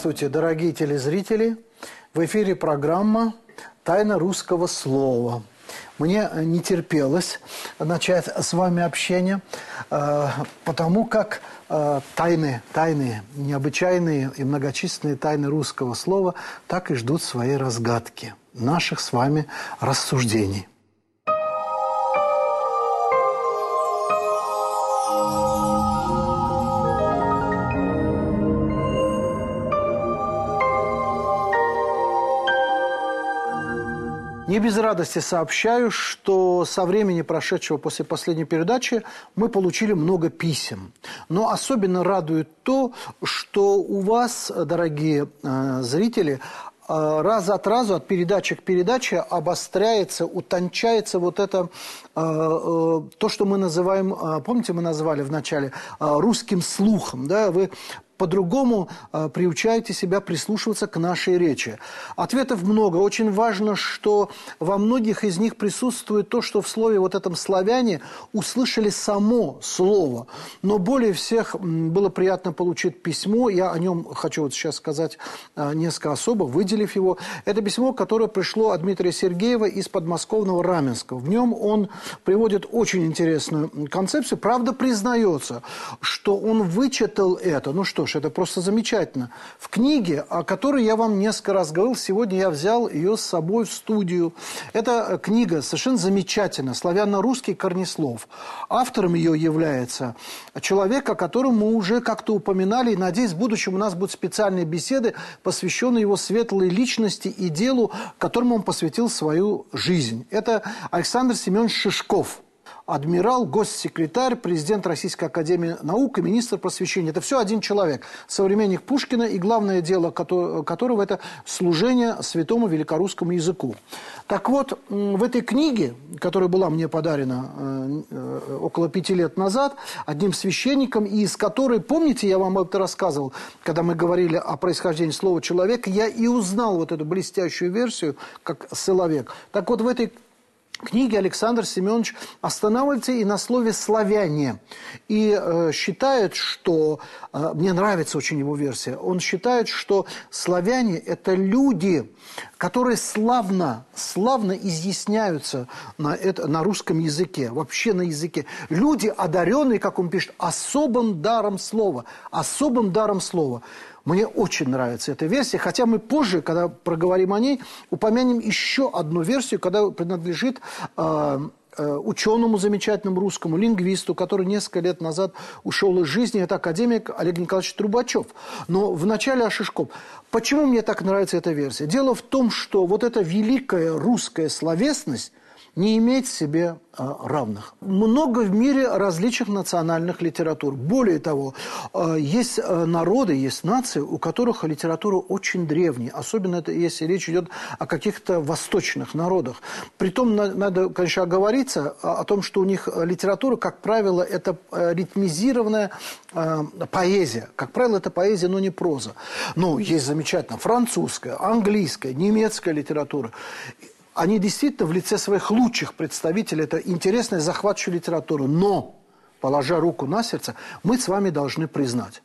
Здравствуйте, дорогие телезрители! В эфире программа «Тайна русского слова». Мне не терпелось начать с вами общение, э, потому как э, тайны, тайны, необычайные и многочисленные тайны русского слова так и ждут своей разгадки, наших с вами рассуждений. Не без радости сообщаю, что со времени прошедшего после последней передачи мы получили много писем. Но особенно радует то, что у вас, дорогие э, зрители, э, раз от разу, от передачи к передаче обостряется, утончается вот это, э, э, то, что мы называем, помните, мы назвали вначале, русским слухом, да, вы по-другому э, приучаете себя прислушиваться к нашей речи. Ответов много. Очень важно, что во многих из них присутствует то, что в слове вот этом «славяне» услышали само слово. Но более всех было приятно получить письмо. Я о нем хочу вот сейчас сказать э, несколько особо, выделив его. Это письмо, которое пришло от Дмитрия Сергеева из подмосковного Раменска. В нем он приводит очень интересную концепцию. Правда, признается, что он вычитал это. Ну что ж, это просто замечательно. В книге, о которой я вам несколько раз говорил, сегодня я взял ее с собой в студию. Это книга совершенно замечательная, славяно-русский корнеслов. Автором ее является человек, о котором мы уже как-то упоминали, и, надеюсь, в будущем у нас будут специальные беседы, посвященные его светлой личности и делу, которому он посвятил свою жизнь. Это Александр Семенович Шишков – адмирал, госсекретарь, президент Российской Академии Наук и министр просвещения. Это все один человек, современник Пушкина, и главное дело которого – это служение святому великорусскому языку. Так вот, в этой книге, которая была мне подарена э, э, около пяти лет назад, одним священником, и из которой, помните, я вам это рассказывал, когда мы говорили о происхождении слова «человек», я и узнал вот эту блестящую версию, как «сыловек». Так вот, в этой книге Александр Семенович останавливается и на слове «славяне». И э, считает, что... Э, мне нравится очень его версия. Он считает, что славяне – это люди, которые славно, славно изъясняются на, это, на русском языке, вообще на языке. Люди, одаренные, как он пишет, особым даром слова. Особым даром слова. Мне очень нравится эта версия, хотя мы позже, когда проговорим о ней, упомянем еще одну версию, когда принадлежит э, ученому замечательному русскому лингвисту, который несколько лет назад ушел из жизни, это академик Олег Николаевич Трубачев. Но вначале о Шишков. Почему мне так нравится эта версия? Дело в том, что вот эта великая русская словесность не имеет себе а, равных. Много в мире различных национальных литератур. Более того, а, есть а, народы, есть нации, у которых литература очень древняя. Особенно это, если речь идет о каких-то восточных народах. Притом надо, конечно, оговориться о том, что у них литература, как правило, это ритмизированная поэзия. Как правило, это поэзия, но не проза. Но есть замечательно французская, английская, немецкая литература они действительно в лице своих лучших представителей, это интересная захватывающая литература, но положа руку на сердце, мы с вами должны признать,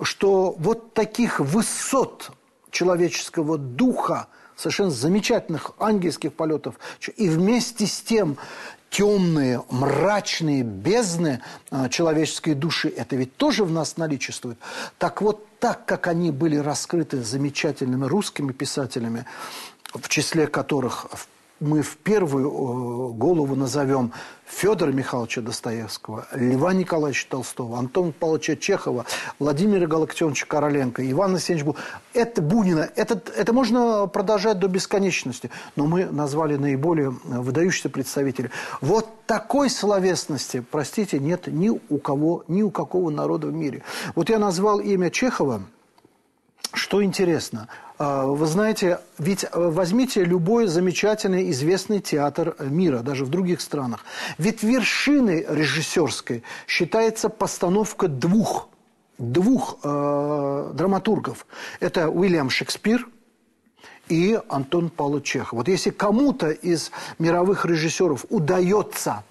что вот таких высот человеческого духа, совершенно замечательных ангельских полетов, и вместе с тем темные, мрачные бездны а, человеческой души, это ведь тоже в нас наличествует. Так вот, так как они были раскрыты замечательными русскими писателями, в числе которых мы в первую э, голову назовем Федора Михайловича Достоевского, Льва Николаевича Толстого, Антона Павловича Чехова, Владимира Галактионовича Короленко, Ивана Алексеевича Это Бунина. Это, это можно продолжать до бесконечности. Но мы назвали наиболее выдающихся представителей. Вот такой словесности, простите, нет ни у кого, ни у какого народа в мире. Вот я назвал имя Чехова. Что интересно – а, вы знаете, ведь э, возьмите любой замечательный, известный театр мира, даже в других странах. Ведь вершиной режиссерской считается постановка двух, двух э, драматургов. Это Уильям Шекспир и Антон Павлович Чехов. Вот если кому-то из мировых режиссеров удается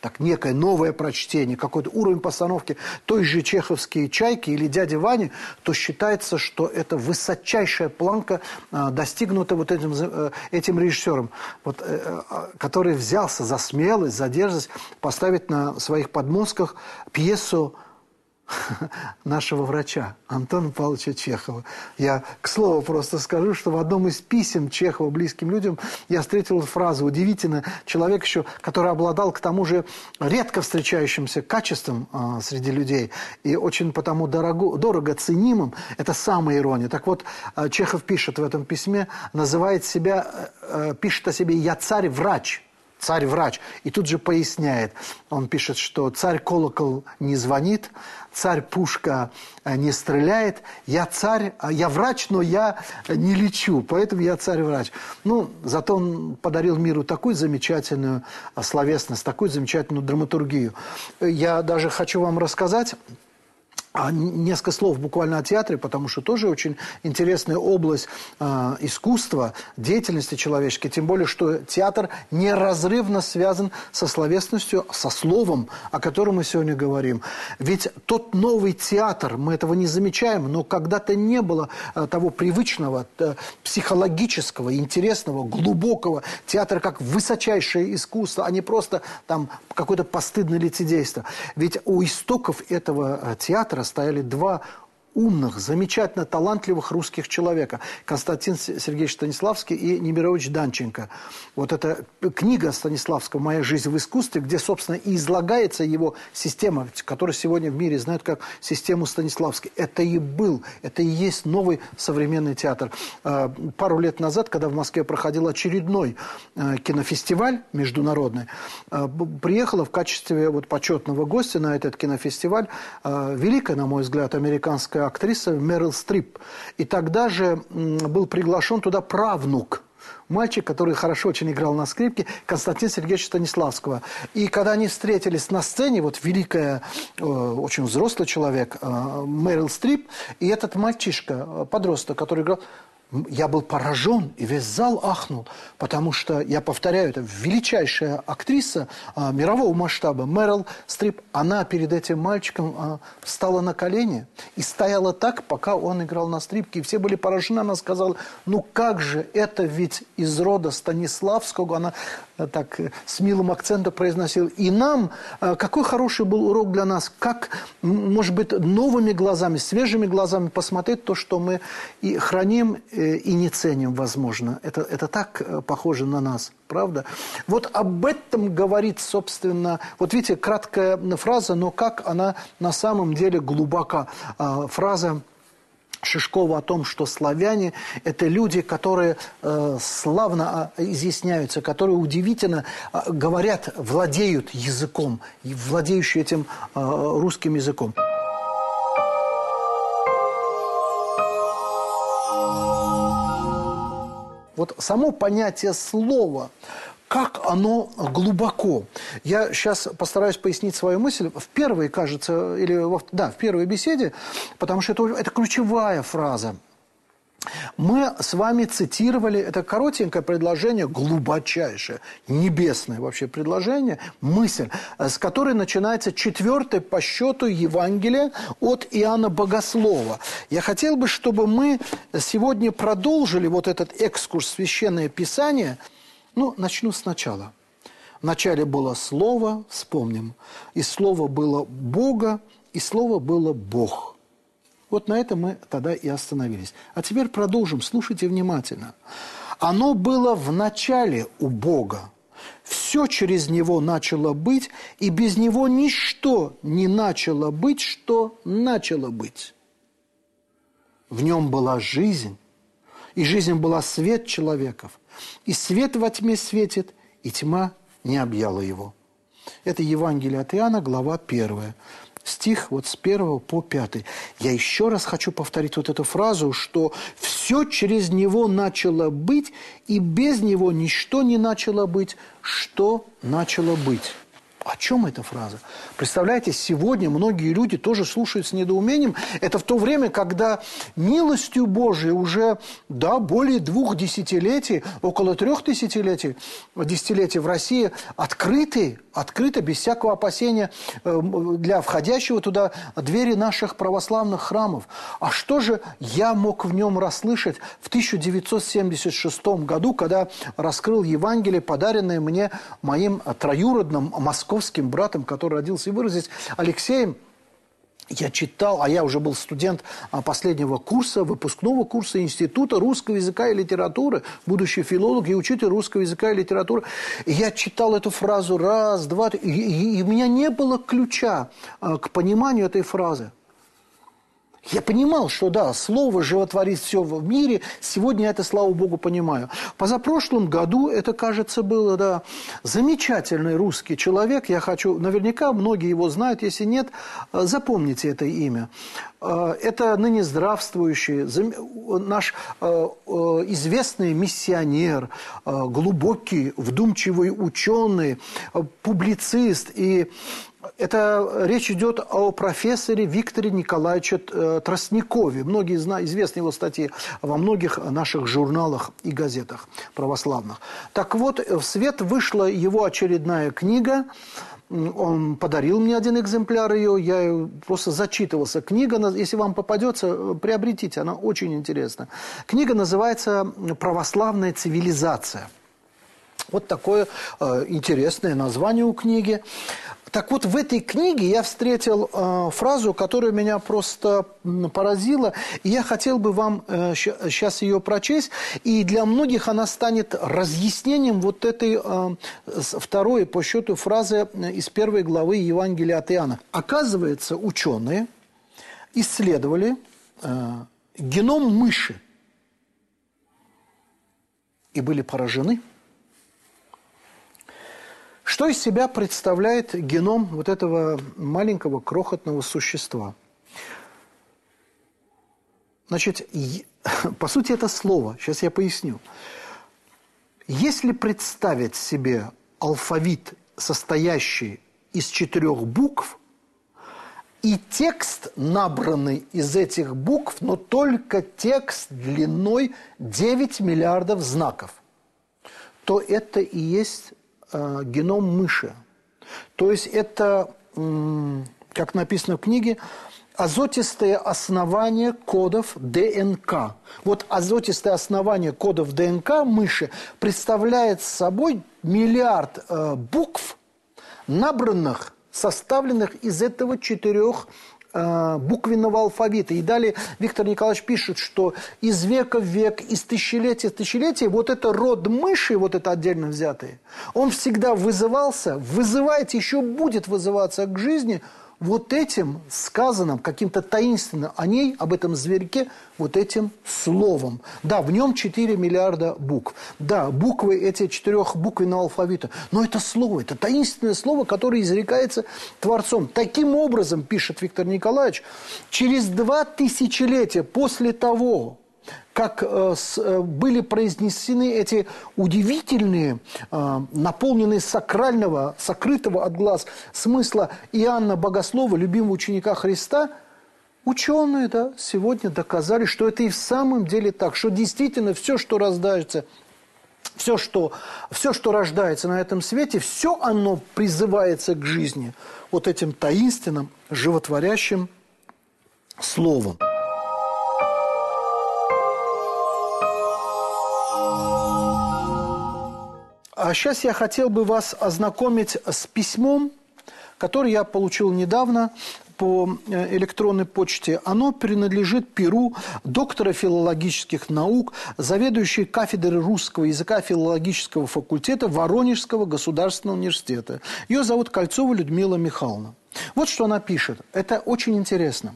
так некое новое прочтение, какой-то уровень постановки той же чеховские «Чайки» или «Дяди Вани», то считается, что это высочайшая планка, а, достигнута вот этим, э, этим режиссером, вот, э, э, который взялся за смелость, за дерзость поставить на своих подмостках пьесу нашего врача Антона Павловича Чехова. Я, к слову, просто скажу, что в одном из писем Чехова близким людям я встретил фразу удивительно. Человек еще, который обладал к тому же редко встречающимся качеством э, среди людей и очень потому дорого, дорого ценимым, это самая ирония. Так вот, э, Чехов пишет в этом письме, называет себя, э, пишет о себе «я царь-врач» царь-врач. И тут же поясняет, он пишет, что царь-колокол не звонит, царь-пушка э, не стреляет, я царь, а я врач, но я не лечу, поэтому я царь-врач. Ну, зато он подарил миру такую замечательную э, словесность, такую замечательную драматургию. Я даже хочу вам рассказать а несколько слов буквально о театре, потому что тоже очень интересная область э, искусства, деятельности человеческой. Тем более, что театр неразрывно связан со словесностью, со словом, о котором мы сегодня говорим. Ведь тот новый театр, мы этого не замечаем, но когда-то не было э, того привычного, э, психологического, интересного, глубокого театра, как высочайшее искусство, а не просто там какое-то постыдное лицедейство. Ведь у истоков этого э, театра театра стояли два умных, замечательно талантливых русских человека. Константин Сергеевич Станиславский и Немирович Данченко. Вот эта книга Станиславского «Моя жизнь в искусстве», где, собственно, и излагается его система, которую сегодня в мире знают как систему Станиславский. Это и был, это и есть новый современный театр. А, пару лет назад, когда в Москве проходил очередной а, кинофестиваль международный, а, приехала в качестве вот почетного гостя на этот кинофестиваль великая, на мой взгляд, американская американская актриса Мерил Стрип. И тогда же был приглашен туда правнук мальчик, который хорошо очень играл на скрипке, Константин Сергеевич Станиславского. И когда они встретились на сцене, вот великая, э, очень взрослый человек, э, Мэрил Стрип, и этот мальчишка, э, подросток, который играл, я был поражен, и весь зал ахнул, потому что, я повторяю, это величайшая актриса а, мирового масштаба, Мэрил Стрип, она перед этим мальчиком а, встала на колени и стояла так, пока он играл на скрипке, и все были поражены, она сказала, ну как же, это ведь из рода Станиславского, она Э, так э, с милым акцентом произносил. И нам, э, какой хороший был урок для нас, как, может быть, новыми глазами, свежими глазами посмотреть то, что мы и храним, и не ценим, возможно. Это, это так похоже на нас, правда? Вот об этом говорит, собственно, вот видите, краткая фраза, но как она на самом деле глубока. Фраза Шишкова о том, что славяне – это люди, которые э, славно а, изъясняются, которые удивительно э, говорят, владеют языком, владеющие этим э, русским языком. Вот само понятие слова – как оно глубоко. Я сейчас постараюсь пояснить свою мысль в первой, кажется, или во, да, в первой беседе, потому что это, это ключевая фраза. Мы с вами цитировали, это коротенькое предложение, глубочайшее, небесное вообще предложение, мысль, с которой начинается четвертое по счету Евангелие от Иоанна Богослова. Я хотел бы, чтобы мы сегодня продолжили вот этот экскурс в Священное Писание – ну, начну сначала. Вначале было Слово, вспомним, и Слово было Бога, и Слово было Бог. Вот на этом мы тогда и остановились. А теперь продолжим, слушайте внимательно. Оно было в начале у Бога. Все через Него начало быть, и без Него ничто не начало быть, что начало быть. В нем была жизнь, и жизнь была свет человеков. И свет во тьме светит, и тьма не объяла его. Это Евангелие от Иоанна, глава 1. Стих вот с 1 по 5. Я еще раз хочу повторить вот эту фразу, что все через него начало быть, и без него ничто не начало быть, что начало быть. О чем эта фраза? Представляете, сегодня многие люди тоже слушают с недоумением. Это в то время, когда милостью Божией уже, да, более двух десятилетий, около трех десятилетий, десятилетий в России открыты, открыты без всякого опасения э, для входящего туда двери наших православных храмов. А что же я мог в нем расслышать в 1976 году, когда раскрыл Евангелие, подаренное мне моим троюродным московским московским братом, который родился и вырос здесь, Алексеем, я читал, а я уже был студент а, последнего курса, выпускного курса Института русского языка и литературы, будущий филолог и учитель русского языка и литературы. И я читал эту фразу раз, два, и, и, и у меня не было ключа а, к пониманию этой фразы. Я понимал, что да, слово животворит все в мире. Сегодня я это, слава богу, понимаю. Позапрошлом году это, кажется, было, да, замечательный русский человек. Я хочу, наверняка многие его знают, если нет, э, запомните это имя. Э, это ныне здравствующий, наш э, известный миссионер, глубокий, вдумчивый ученый, публицист и это речь идет о профессоре Викторе Николаевиче э, Тростникове. Многие знают, известны его статьи во многих наших журналах и газетах православных. Так вот, в свет вышла его очередная книга. Он подарил мне один экземпляр ее, я просто зачитывался. Книга, если вам попадется, приобретите, она очень интересна. Книга называется «Православная цивилизация». Вот такое э, интересное название у книги. Так вот, в этой книге я встретил э, фразу, которая меня просто поразила, и я хотел бы вам э, сейчас ее прочесть, и для многих она станет разъяснением вот этой э, второй по счету фразы из первой главы Евангелия от Иоанна. Оказывается, ученые исследовали э, геном мыши и были поражены – что из себя представляет геном вот этого маленького крохотного существа? Значит, по сути, это слово. Сейчас я поясню. Если представить себе алфавит, состоящий из четырех букв, и текст, набранный из этих букв, но только текст длиной 9 миллиардов знаков, то это и есть геном мыши. То есть это, как написано в книге, азотистое основание кодов ДНК. Вот азотистое основание кодов ДНК мыши представляет собой миллиард э, букв, набранных, составленных из этого четырех Э, буквенного алфавита. И далее Виктор Николаевич пишет, что из века в век, из тысячелетия в тысячелетие, вот это род мыши, вот это отдельно взятые, он всегда вызывался, вызывает, еще будет вызываться к жизни – вот этим сказанным, каким-то таинственным о ней, об этом зверьке, вот этим словом. Да, в нем 4 миллиарда букв. Да, буквы эти четырехбуквенного алфавита. Но это слово, это таинственное слово, которое изрекается Творцом. Таким образом, пишет Виктор Николаевич, через два тысячелетия после того, как э, э, были произнесены эти удивительные, э, наполненные сакрального, сокрытого от глаз смысла Иоанна Богослова, любимого ученика Христа, ученые да, сегодня доказали, что это и в самом деле так, что действительно все, что рождается, все что, все, что рождается на этом свете, все оно призывается к жизни вот этим таинственным, животворящим словом. А сейчас я хотел бы вас ознакомить с письмом, которое я получил недавно по э, электронной почте. Оно принадлежит Перу, доктора филологических наук, заведующей кафедрой русского языка филологического факультета Воронежского государственного университета. Ее зовут Кольцова Людмила Михайловна. Вот что она пишет. Это очень интересно.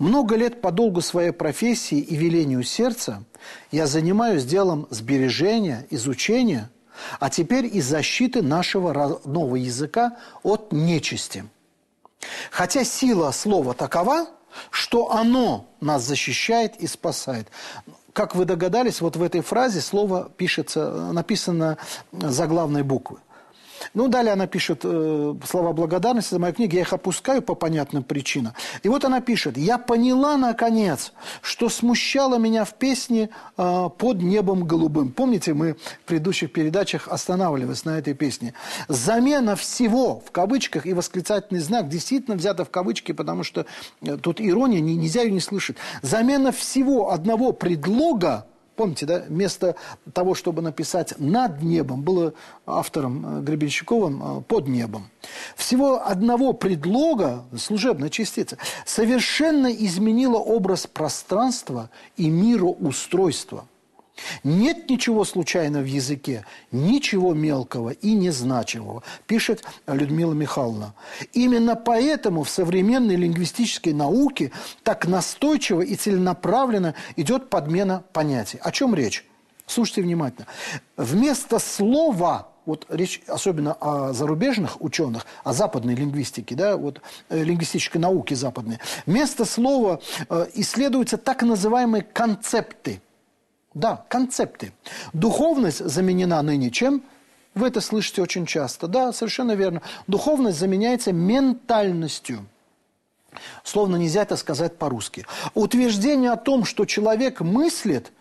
Много лет по долгу своей профессии и велению сердца я занимаюсь делом сбережения, изучения – а теперь и защиты нашего родного языка от нечисти. Хотя сила слова такова, что оно нас защищает и спасает. Как вы догадались, вот в этой фразе слово пишется, написано заглавной буквы. Ну, далее она пишет э, слова благодарности за мою книгу, я их опускаю по понятным причинам. И вот она пишет, я поняла, наконец, что смущало меня в песне э, «Под небом голубым». Помните, мы в предыдущих передачах останавливались на этой песне. Замена всего, в кавычках, и восклицательный знак действительно взято в кавычки, потому что э, тут ирония, нельзя ее не слышать. Замена всего одного предлога Помните, да, вместо того, чтобы написать «над небом», было автором э, Гребенщиковым э, «под небом». Всего одного предлога, служебная частица, совершенно изменила образ пространства и мироустройства – нет ничего случайного в языке, ничего мелкого и незначимого, пишет Людмила Михайловна. Именно поэтому в современной лингвистической науке так настойчиво и целенаправленно идет подмена понятий. О чем речь? Слушайте внимательно. Вместо слова вот речь особенно о зарубежных ученых, о западной лингвистике, да, вот э, лингвистической науке западной. Вместо слова э, исследуются так называемые концепты – да, концепты. Духовность заменена ныне чем? Вы это слышите очень часто. Да, совершенно верно. Духовность заменяется ментальностью. Словно нельзя это сказать по-русски. Утверждение о том, что человек мыслит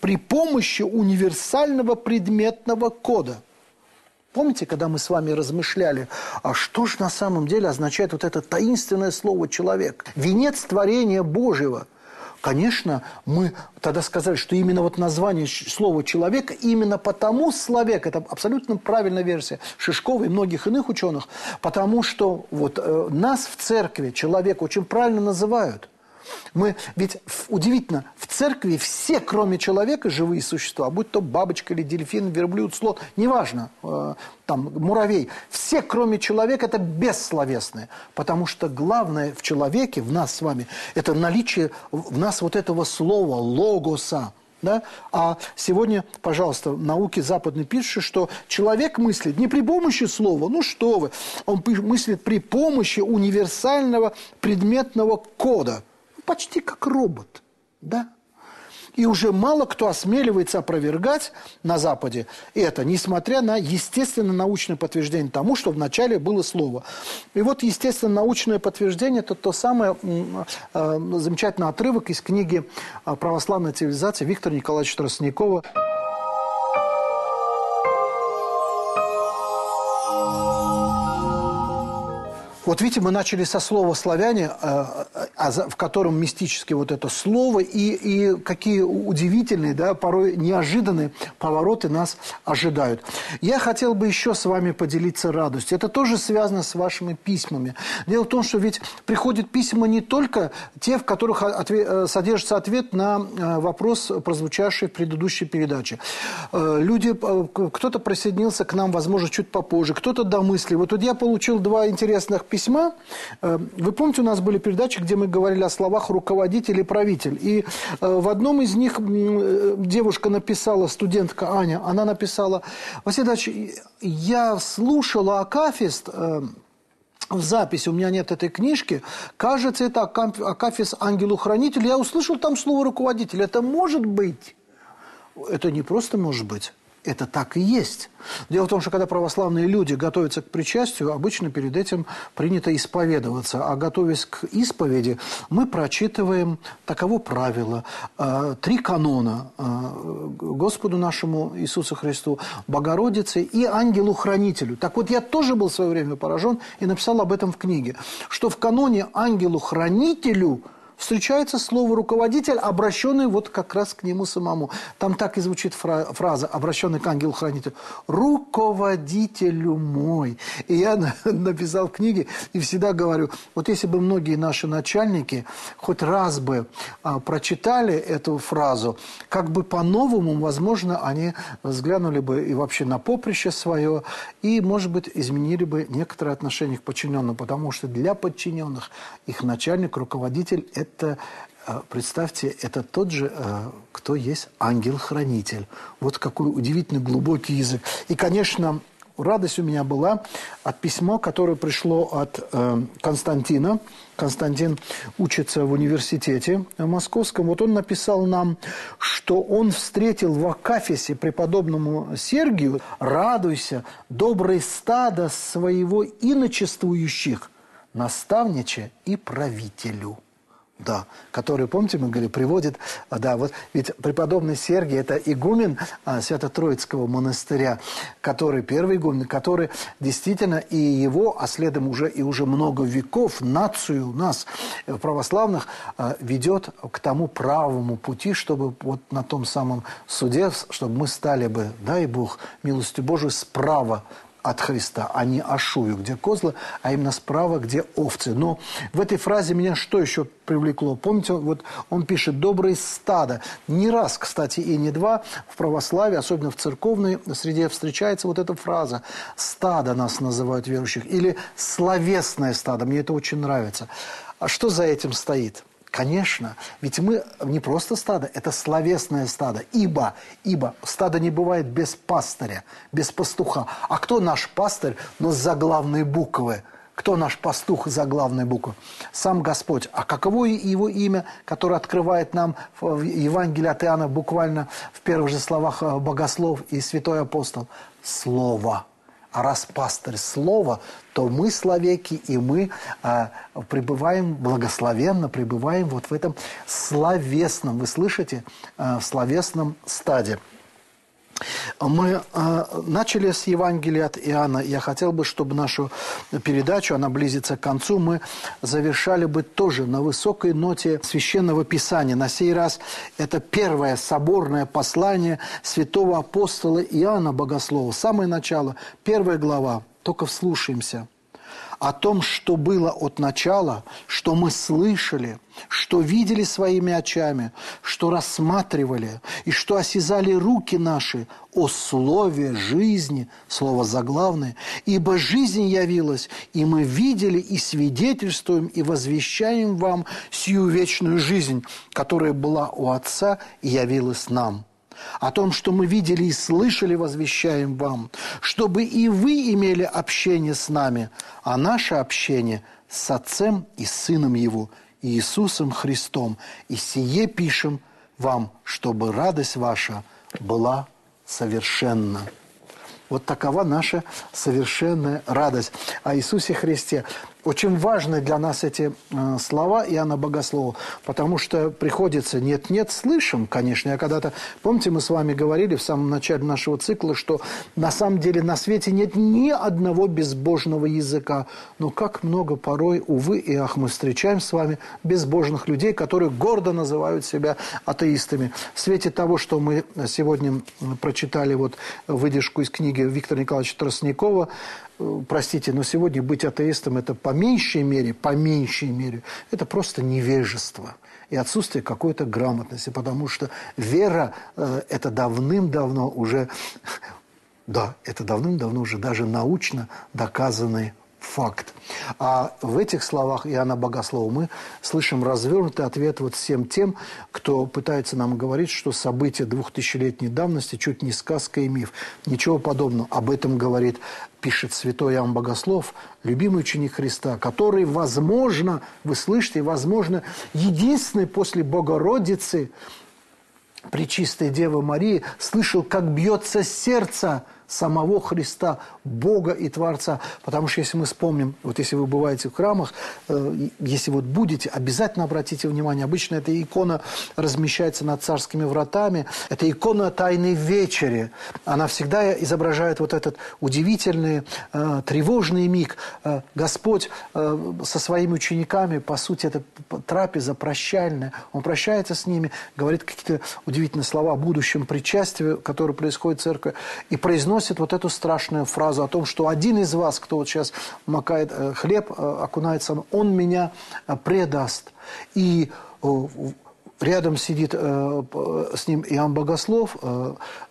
при помощи универсального предметного кода. Помните, когда мы с вами размышляли, а что же на самом деле означает вот это таинственное слово «человек»? Венец творения Божьего – Конечно, мы тогда сказали, что именно вот название слова «человек» именно потому «словек» – это абсолютно правильная версия Шишкова и многих иных ученых, потому что вот э, нас в церкви человек очень правильно называют – мы, ведь удивительно, в церкви все, кроме человека, живые существа, будь то бабочка или дельфин, верблюд, слон, неважно, э, там, муравей, все, кроме человека, это бессловесные. Потому что главное в человеке, в нас с вами, это наличие в нас вот этого слова, логоса. Да? А сегодня, пожалуйста, науки западные пишут, что человек мыслит не при помощи слова, ну что вы, он мыслит при помощи универсального предметного кода – почти как робот, да? И уже мало кто осмеливается опровергать на Западе это, несмотря на естественно-научное подтверждение тому, что вначале было слово. И вот естественно-научное подтверждение – это то самое э, замечательный отрывок из книги «Православная цивилизация» Виктора Николаевича Тростникова. Вот видите, мы начали со слова «славяне», э, а в котором мистически вот это слово, и, и какие удивительные, да, порой неожиданные повороты нас ожидают. Я хотел бы еще с вами поделиться радостью. Это тоже связано с вашими письмами. Дело в том, что ведь приходят письма не только те, в которых ответ, э, содержится ответ на э, вопрос, прозвучавший в предыдущей передаче. Люди, кто-то присоединился к нам, возможно, чуть попозже, кто-то домыслил. Вот тут я получил два интересных письма письма. Э, вы помните, у нас были передачи, где мы говорили о словах руководитель и правитель. И э, в одном из них э, девушка написала, студентка Аня, она написала, Василий Ильич, я слушала Акафист в записи, у меня нет этой книжки, кажется, это Акафист ангелу-хранителю, я услышал там слово руководитель. Это может быть? Это не просто может быть это так и есть. Дело в том, что когда православные люди готовятся к причастию, обычно перед этим принято исповедоваться. А готовясь к исповеди, мы прочитываем таково правило. Э, три канона э, Господу нашему Иисусу Христу, Богородице и ангелу-хранителю. Так вот, я тоже был в свое время поражен и написал об этом в книге, что в каноне ангелу-хранителю – встречается слово «руководитель», обращенный вот как раз к нему самому. Там так и звучит фраза, обращенная к ангелу-хранителю. «Руководителю мой». И я написал в книге и всегда говорю, вот если бы многие наши начальники хоть раз бы а, прочитали эту фразу, как бы по-новому, возможно, они взглянули бы и вообще на поприще свое, и, может быть, изменили бы некоторые отношения к подчиненным, потому что для подчиненных их начальник, руководитель – это это, э, представьте, это тот же, э, кто есть ангел-хранитель. Вот какой удивительный глубокий язык. И, конечно, радость у меня была от письма, которое пришло от э, Константина. Константин учится в университете московском. Вот он написал нам, что он встретил в Акафисе преподобному Сергию «Радуйся, доброе стадо своего иночествующих, наставниче и правителю». Да, который, помните, мы говорили, приводит, а, да, вот ведь преподобный Сергий – это игумен а, Свято-Троицкого монастыря, который, первый игумен, который действительно и его, а следом уже и уже много веков, нацию нас, э, православных, а, ведет к тому правому пути, чтобы вот на том самом суде, чтобы мы стали бы, дай Бог, милостью Божией, справа от Христа, а не Ашую, где козлы, а именно справа, где овцы. Но в этой фразе меня что еще привлекло? Помните, вот он пишет «доброе стадо». Не раз, кстати, и не два в православии, особенно в церковной среде, встречается вот эта фраза «стадо» нас называют верующих, или «словесное стадо». Мне это очень нравится. А что за этим стоит? Конечно, ведь мы не просто стадо, это словесное стадо. Ибо, ибо стадо не бывает без пастыря, без пастуха. А кто наш пастырь, но с заглавной буквы? Кто наш пастух за главной буквы? Сам Господь. А каково его имя, которое открывает нам в Евангелии от Иоанна буквально в первых же словах э, богослов и святой апостол? Слово. А раз пастырь слова, то мы словеки, и мы а, пребываем благословенно, пребываем вот в этом словесном, вы слышите, а, словесном стаде. Мы э, начали с Евангелия от Иоанна. Я хотел бы, чтобы нашу передачу, она близится к концу, мы завершали бы тоже на высокой ноте Священного Писания. На сей раз это первое соборное послание святого апостола Иоанна Богослова. Самое начало, первая глава. Только вслушаемся – о том, что было от начала, что мы слышали, что видели своими очами, что рассматривали и что осязали руки наши о слове жизни, слово заглавное, ибо жизнь явилась, и мы видели и свидетельствуем и возвещаем вам сию вечную жизнь, которая была у Отца и явилась нам» о том, что мы видели и слышали, возвещаем вам, чтобы и вы имели общение с нами, а наше общение с Отцем и Сыном Его, Иисусом Христом. И сие пишем вам, чтобы радость ваша была совершенна. Вот такова наша совершенная радость о Иисусе Христе. Очень важны для нас эти э, слова Иоанна Богослова, потому что приходится «нет-нет, слышим», конечно. Я когда-то, помните, мы с вами говорили в самом начале нашего цикла, что на самом деле на свете нет ни одного безбожного языка. Но как много порой, увы и ах, мы встречаем с вами безбожных людей, которые гордо называют себя атеистами. В свете того, что мы сегодня прочитали вот выдержку из книги Виктора Николаевича Тростникова простите, но сегодня быть атеистом – это по меньшей мере, по меньшей мере, это просто невежество и отсутствие какой-то грамотности, потому что вера э, – это давным-давно уже, да, это давным-давно уже даже научно доказанный факт. А в этих словах Иоанна Богослова мы слышим развернутый ответ вот всем тем, кто пытается нам говорить, что события двухтысячелетней давности чуть не сказка и миф. Ничего подобного. Об этом говорит, пишет святой Иоанн Богослов, любимый ученик Христа, который, возможно, вы слышите, возможно, единственный после Богородицы, Пречистой Девы Марии, слышал, как бьется сердце – самого Христа, Бога и Творца. Потому что если мы вспомним, вот если вы бываете в храмах, э, если вот будете, обязательно обратите внимание, обычно эта икона размещается над царскими вратами, это икона Тайной Вечери. Она всегда изображает вот этот удивительный, э, тревожный миг. Э, Господь со своими учениками, по сути, это трапеза прощальная. Он прощается с ними, говорит какие-то удивительные слова о будущем причастии, которое происходит в церкви, и произносит произносит вот эту страшную фразу о том, что один из вас, кто вот сейчас макает э, хлеб, э, окунается, он меня э, предаст. И рядом сидит с ним Иоанн Богослов,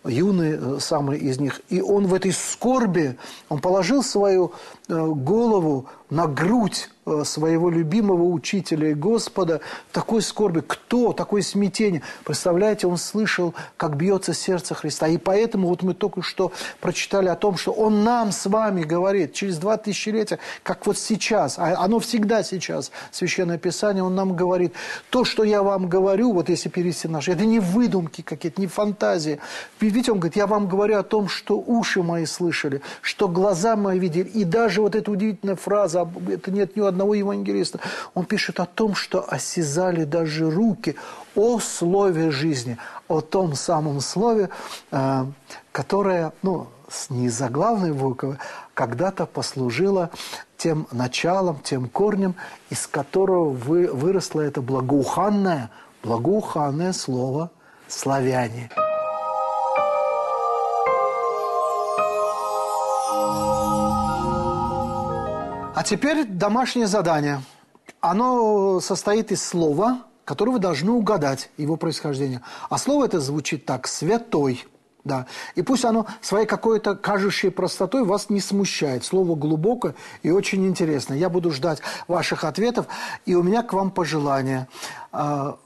юный, самый из них, и он в этой скорби, он положил свою голову на грудь э, своего любимого учителя и Господа, такой скорби. Кто? Такое смятение. Представляете, он слышал, как бьется сердце Христа. И поэтому вот мы только что прочитали о том, что он нам с вами говорит через два тысячелетия, как вот сейчас, а оно всегда сейчас, Священное Писание, он нам говорит, то, что я вам говорю, вот если перевести наш, это не выдумки какие-то, не фантазии. Видите, он говорит, я вам говорю о том, что уши мои слышали, что глаза мои видели. И даже вот эта удивительная фраза, это нет ни одного евангелиста. Он пишет о том, что осязали даже руки о слове жизни, о том самом слове, э, которое, ну, не заглавной буквы, когда-то послужило тем началом, тем корнем, из которого вы, выросло это благоуханное, благоуханное слово «славяне». А теперь домашнее задание. Оно состоит из слова, которое вы должны угадать, его происхождение. А слово это звучит так «святой». Да. И пусть оно своей какой-то кажущей простотой вас не смущает. Слово глубокое и очень интересно. Я буду ждать ваших ответов. И у меня к вам пожелание, а,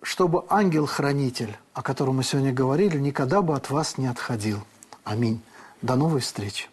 чтобы ангел-хранитель, о котором мы сегодня говорили, никогда бы от вас не отходил. Аминь. До новой встречи.